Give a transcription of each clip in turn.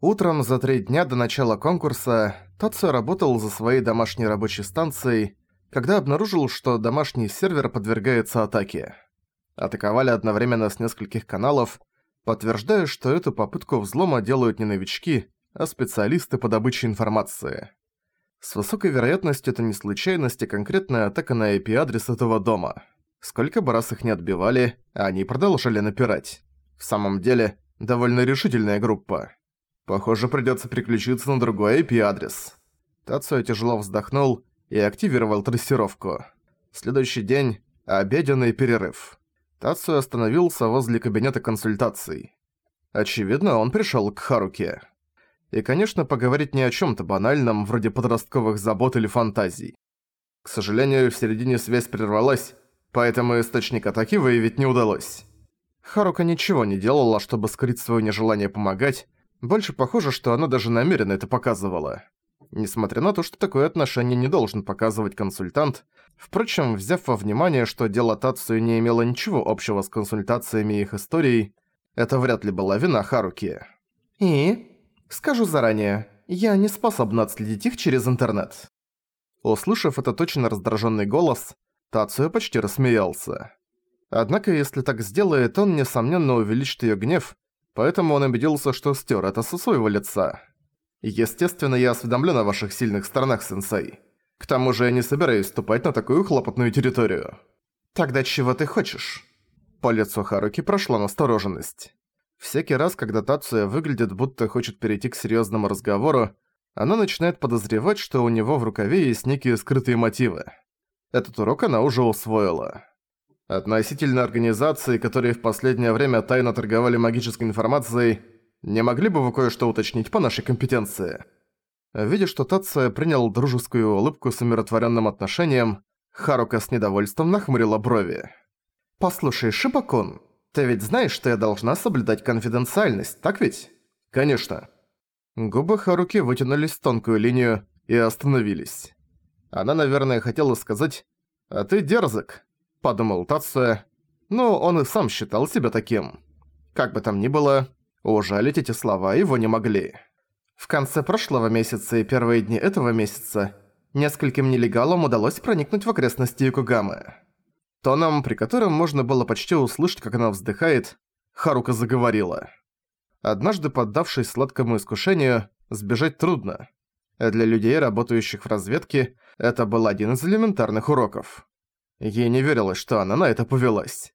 Утром за три дня до начала конкурса Тацу работал за своей домашней рабочей станцией, когда обнаружил, что домашний сервер подвергается атаке. Атаковали одновременно с нескольких каналов, подтверждая, что эту попытку взлома делают не новички, а специалисты по добыче информации. С высокой вероятностью это не случайность, а конкретная атака на IP-адрес этого дома. Сколько бы раз их не отбивали, они продолжали напирать. В самом деле, довольно решительная группа. Похоже, придётся переключиться на другой IP-адрес. Тацуя тяжело вздохнул и активировал трассировку. Следующий день – обеденный перерыв. Тацуя остановился возле кабинета консультаций. Очевидно, он пришёл к Харуке. И, конечно, поговорить не о чём-то банальном, вроде подростковых забот или фантазий. К сожалению, в середине связь прервалась, поэтому источник атаки выявить не удалось. Харука ничего не делала, чтобы скрыть своё нежелание помогать, больше похоже, что она даже намеренно это показывала. Несмотря на то, что такое отношение не должен показывать консультант, впрочем, взяв во внимание, что дело Тацию не имело ничего общего с консультациями их историей, это вряд ли была вина Харуки. И? Скажу заранее, я не способна отследить их через интернет. Услышав этот точно раздраженный голос, Тацию почти рассмеялся. Однако, если так сделает, он, несомненно, увеличит ее гнев, поэтому он убедился, что стер это со своего лица. Естественно, я осведомлен о ваших сильных сторонах, сенсей. К тому же я не собираюсь ступать на такую хлопотную территорию. Тогда чего ты хочешь? По лицу Харуки прошла настороженность. Всякий раз, когда Тацуя выглядит, будто хочет перейти к серьезному разговору, она начинает подозревать, что у него в рукаве есть некие скрытые мотивы. Этот урок она уже усвоила. Относительно организаций, которые в последнее время тайно торговали магической информацией, не могли бы вы кое-что уточнить по нашей компетенции?» Видя, что Тация принял дружескую улыбку с умиротворенным отношением, Харука с недовольством нахмурила брови. «Послушай, Шибакун, ты ведь знаешь, что я должна соблюдать конфиденциальность, так ведь?» «Конечно». Губы Харуки вытянулись в тонкую линию и остановились. Она, наверное, хотела сказать «А ты дерзок», — подумал Тация. Ну, он и сам считал себя таким. Как бы там ни было, ужалить эти слова его не могли. В конце прошлого месяца и первые дни этого месяца нескольким нелегалам удалось проникнуть в окрестности Юкугамы. Тоном, при котором можно было почти услышать, как она вздыхает, Харука заговорила. Однажды поддавшись сладкому искушению, сбежать трудно. Для людей, работающих в разведке, это был один из элементарных уроков. Ей не верилось, что она на это повелась.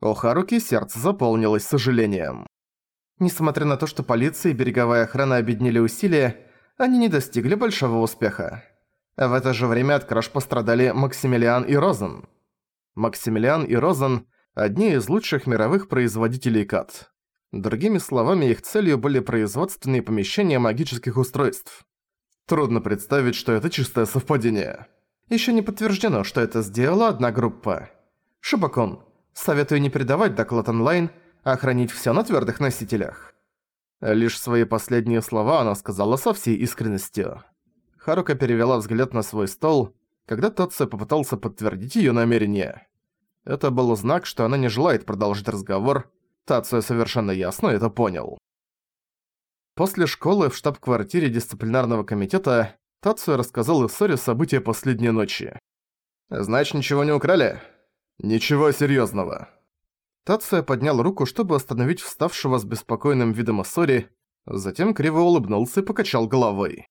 У Харуки сердце заполнилось сожалением. Несмотря на то, что полиция и береговая охрана объединили усилия, они не достигли большого успеха. В это же время от краж пострадали Максимилиан и Розен. Максимилиан и Розен – одни из лучших мировых производителей КАТ. Другими словами, их целью были производственные помещения магических устройств. Трудно представить, что это чистое совпадение. Еще не подтверждено, что это сделала одна группа. Шибакон, советую не передавать доклад онлайн, а хранить все на твердых носителях. Лишь свои последние слова она сказала со всей искренностью. Харука перевела взгляд на свой стол, когда Тотце попытался подтвердить ее намерение. Это был знак, что она не желает продолжить разговор. Тацуя совершенно ясно это понял. После школы в штаб-квартире дисциплинарного комитета Тацуя рассказал Исоре события последней ночи. «Значит, ничего не украли?» «Ничего серьёзного». Тацуя поднял руку, чтобы остановить вставшего с беспокойным видом Исори, затем криво улыбнулся и покачал головой.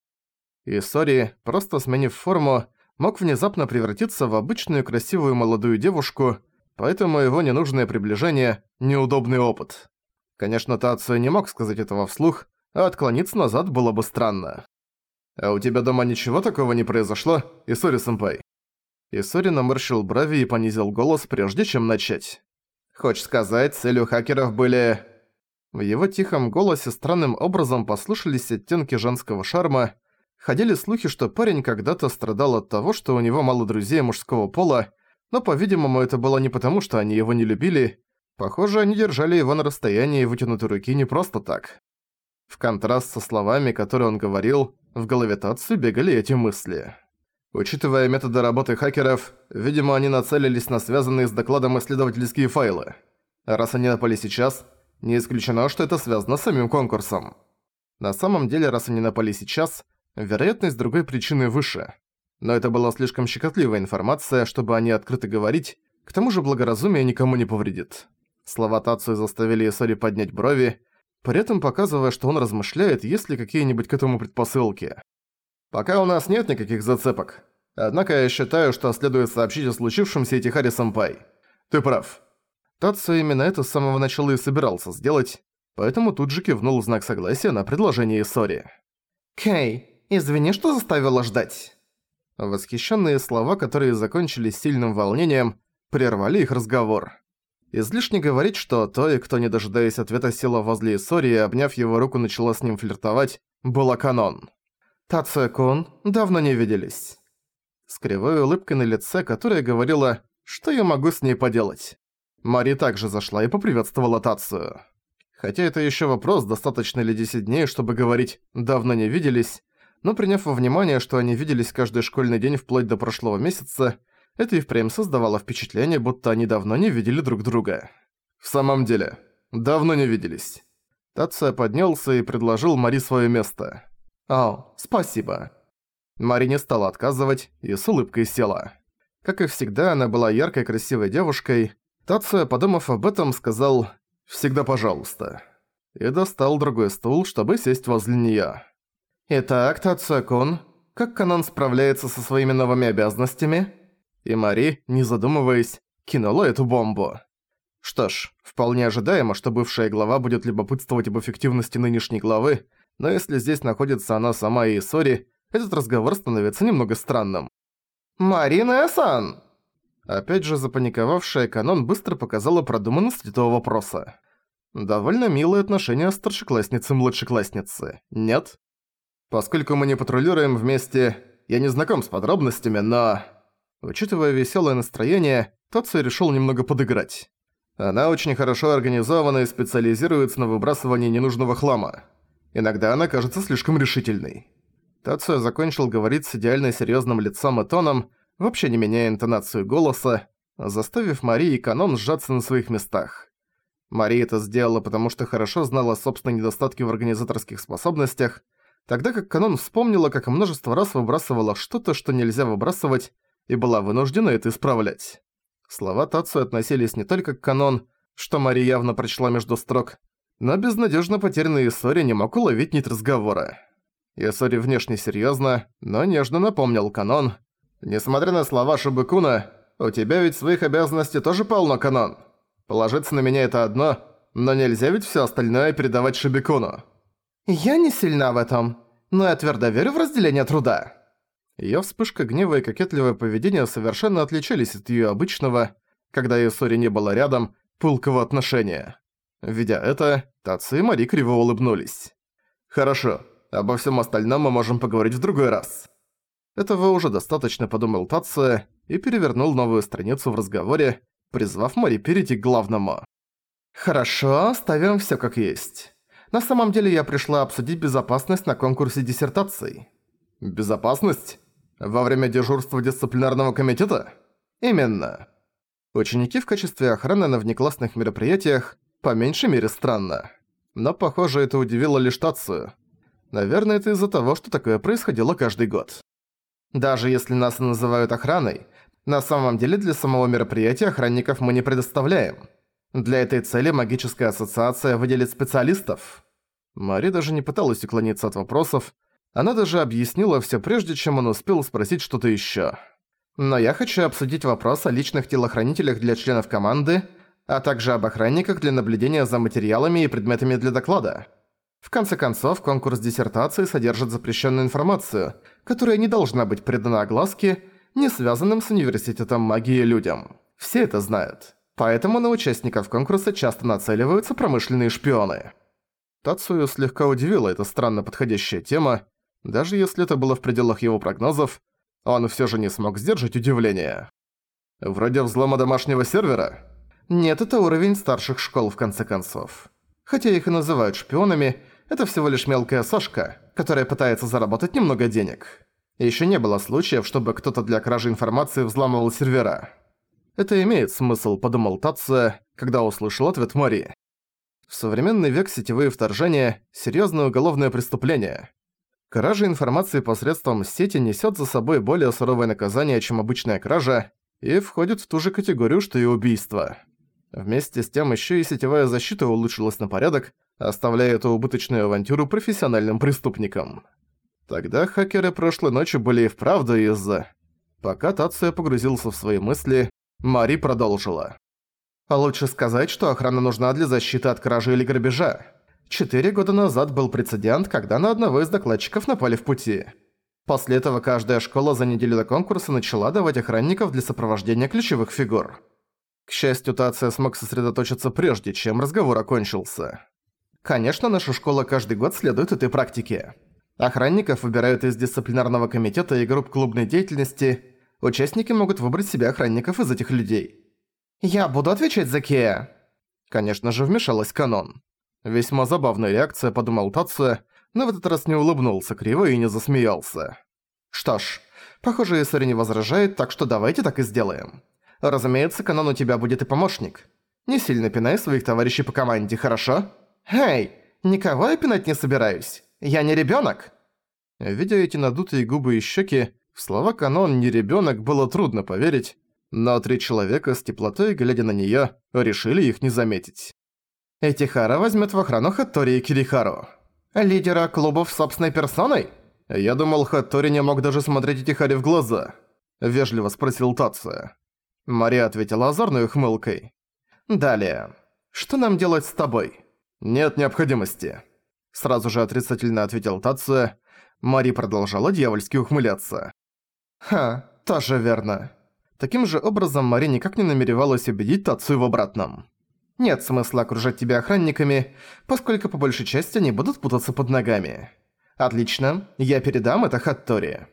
Исори, просто сменив форму, мог внезапно превратиться в обычную красивую молодую девушку, поэтому его ненужное приближение – неудобный опыт. Конечно, Тацуя не мог сказать этого вслух, а отклониться назад было бы странно. «А у тебя дома ничего такого не произошло, Исори-сэмпай?» Исори наморщил брови и понизил голос, прежде чем начать. «Хочешь сказать, целью хакеров были...» В его тихом голосе странным образом послышались оттенки женского шарма. Ходили слухи, что парень когда-то страдал от того, что у него мало друзей мужского пола, но, по-видимому, это было не потому, что они его не любили. Похоже, они держали его на расстоянии вытянутой руки не просто так. В контраст со словами, которые он говорил, в голове Татсу бегали эти мысли. Учитывая методы работы хакеров, видимо, они нацелились на связанные с докладом исследовательские файлы. Раз они напали сейчас, не исключено, что это связано с самим конкурсом. На самом деле, раз они напали сейчас, вероятность другой причины выше. Но это была слишком щекотливая информация, чтобы они открыто говорить, к тому же благоразумие никому не повредит. Слова Тацию заставили Исори поднять брови, при этом показывая, что он размышляет, есть ли какие-нибудь к этому предпосылки. «Пока у нас нет никаких зацепок. Однако я считаю, что следует сообщить о случившемся Итихари-сэмпай. Ты прав». Тацию именно это с самого начала и собирался сделать, поэтому тут же кивнул в знак согласия на предложение Исори. «Кэй, извини, что заставила ждать». Восхищенные слова, которые закончились сильным волнением, прервали их разговор. Излишне говорить, что той, кто, не дожидаясь ответа, села возле Исори и, обняв его руку, начала с ним флиртовать, была канон. «Тацуя-кун, давно не виделись». С кривой улыбкой на лице, которая говорила, что я могу с ней поделать. Мари также зашла и поприветствовала Тацию. Хотя это еще вопрос, достаточно ли 10 дней, чтобы говорить «давно не виделись», но приняв во внимание, что они виделись каждый школьный день вплоть до прошлого месяца, это и впрямь создавало впечатление, будто они давно не видели друг друга. «В самом деле, давно не виделись». Тация поднялся и предложил Мари свое место. «О, спасибо». Мари не стала отказывать и с улыбкой села. Как и всегда, она была яркой красивой девушкой. Тация, подумав об этом, сказал «Всегда пожалуйста». И достал другой стул, чтобы сесть возле неё. «Итак, Тация-кун, как Канон справляется со своими новыми обязанностями?» И Мари, не задумываясь, кинула эту бомбу. Что ж, вполне ожидаемо, что бывшая глава будет любопытствовать об эффективности нынешней главы, но если здесь находится она сама и Сори, этот разговор становится немного странным. «Марина-сан!» Опять же запаниковавшая Канон быстро показала продуманность этого вопроса. Довольно милое отношение старшеклассницы-младшеклассницы, нет? Поскольку мы не патрулируем вместе, я не знаком с подробностями, но... Учитывая веселое настроение, Тацу решил немного подыграть. Она очень хорошо организована и специализируется на выбрасывании ненужного хлама. Иногда она кажется слишком решительной. Тацуя закончил говорить с идеально серьезным лицом и тоном, вообще не меняя интонацию голоса, заставив Мари и Канон сжаться на своих местах. Мария это сделала, потому что хорошо знала собственные недостатки в организаторских способностях, тогда как Канон вспомнила, как множество раз выбрасывала что-то, что нельзя выбрасывать, и была вынуждена это исправлять. Слова Тацу относились не только к канон, что Мари явно прочла между строк, но безнадежно потерянный Исори не мог уловить нить разговора. Исори внешне серьезно, но нежно напомнил канон. «Несмотря на слова Шибыкуна, у тебя ведь своих обязанностей тоже полно, канон. Положиться на меня это одно, но нельзя ведь все остальное передавать Шибикуну». «Я не сильна в этом, но я твердо верю в разделение труда». Её вспышка гнева и кокетливое поведение совершенно отличались от её обычного, когда Исори не было рядом, пылкого отношения. Видя это, Таци и Мари криво улыбнулись. «Хорошо, обо всем остальном мы можем поговорить в другой раз». Этого уже достаточно, подумал Таци и перевернул новую страницу в разговоре, призвав Мари перейти к главному. «Хорошо, ставим всё как есть. На самом деле я пришла обсудить безопасность на конкурсе диссертаций». «Безопасность?» Во время дежурства дисциплинарного комитета? Именно. Ученики в качестве охраны на внеклассных мероприятиях по меньшей мере странно. Но, похоже, это удивило лишь Тацию. Наверное, это из-за того, что такое происходило каждый год. Даже если нас называют охраной, на самом деле для самого мероприятия охранников мы не предоставляем. Для этой цели магическая ассоциация выделит специалистов. Мари даже не пыталась уклониться от вопросов, она даже объяснила все прежде, чем он успел спросить что-то еще. Но я хочу обсудить вопрос о личных телохранителях для членов команды, а также об охранниках для наблюдения за материалами и предметами для доклада. В конце концов, конкурс диссертации содержит запрещенную информацию, которая не должна быть предана огласке, не связанным с университетом магии людям. Все это знают. Поэтому на участников конкурса часто нацеливаются промышленные шпионы. Тацию слегка удивила эта странно подходящая тема, даже если это было в пределах его прогнозов, он всё же не смог сдержать удивление. Вроде взлома домашнего сервера? Нет, это уровень старших школ в конце концов. Хотя их и называют шпионами, это всего лишь мелкая сошка, которая пытается заработать немного денег. Ещё не было случаев, чтобы кто-то для кражи информации взламывал сервера. Это имеет смысл, подумал Татсо, когда услышал ответ Мари. В современный век сетевые вторжения – серьезное уголовное преступление. Кража информации посредством сети несет за собой более суровое наказание, чем обычная кража, и входит в ту же категорию, что и убийство. Вместе с тем еще и сетевая защита улучшилась на порядок, оставляя эту убыточную авантюру профессиональным преступникам. Тогда хакеры прошлой ночью были и вправду из-за... Пока Тация погрузился в свои мысли, Мари продолжила. Лучше сказать, что охрана нужна для защиты от кражи или грабежа. Четыре года назад был прецедент, когда на одного из докладчиков напали в пути. После этого каждая школа за неделю до конкурса начала давать охранников для сопровождения ключевых фигур. К счастью, Тация смог сосредоточиться прежде, чем разговор окончился. Конечно, наша школа каждый год следует этой практике. Охранников выбирают из дисциплинарного комитета и групп клубной деятельности. Участники могут выбрать себе охранников из этих людей. «Я буду отвечать за Кея!» Конечно же, вмешалась Канон. Весьма забавная реакция, подумал Тация, но в этот раз не улыбнулся криво и не засмеялся. «Что ж, похоже, Исари не возражает, так что давайте так и сделаем. Разумеется, Канон у тебя будет и помощник. Не сильно пинай своих товарищей по команде, хорошо? Эй, никого я пинать не собираюсь. Я не ребёнок!» Видя эти надутые губы и щеки, в слова «канон» не ребёнок было трудно поверить, но три человека с теплотой, глядя на неё, решили их не заметить. Этихара возьмет в охрану Хаттори и Кирихару. Лидера клубов собственной персоной? Я думал, Хаттори не мог даже смотреть Этихаре в глаза. Вежливо спросил Тация. Мария ответила озорной ухмылкой. «Далее. Что нам делать с тобой?» «Нет необходимости». Сразу же отрицательно ответил Тация. Мари продолжала дьявольски ухмыляться. «Ха, тоже верно. Таким же образом Мари никак не намеревалась убедить Тацию в обратном. «Нет смысла окружать тебя охранниками, поскольку по большей части они будут путаться под ногами. Отлично, я передам это Хаттори».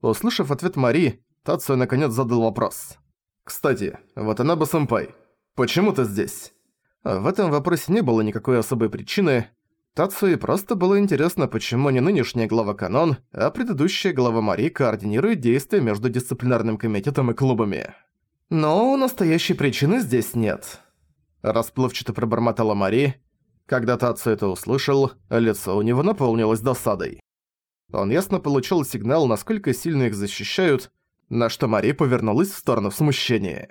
Услышав ответ Мари, Тацию наконец задал вопрос. «Кстати, вот она бы сэмпай. Почему ты здесь?» В этом вопросе не было никакой особой причины. Тацуи просто было интересно, почему не нынешняя глава Канон, а предыдущая глава Мари координирует действия между дисциплинарным комитетом и клубами. Но настоящей причины здесь нет. Расплывчато пробормотала Мари. Когда Тацу это услышал, лицо у него наполнилось досадой. Он ясно получил сигнал, насколько сильно их защищают, на что Мари повернулась в сторону в смущении.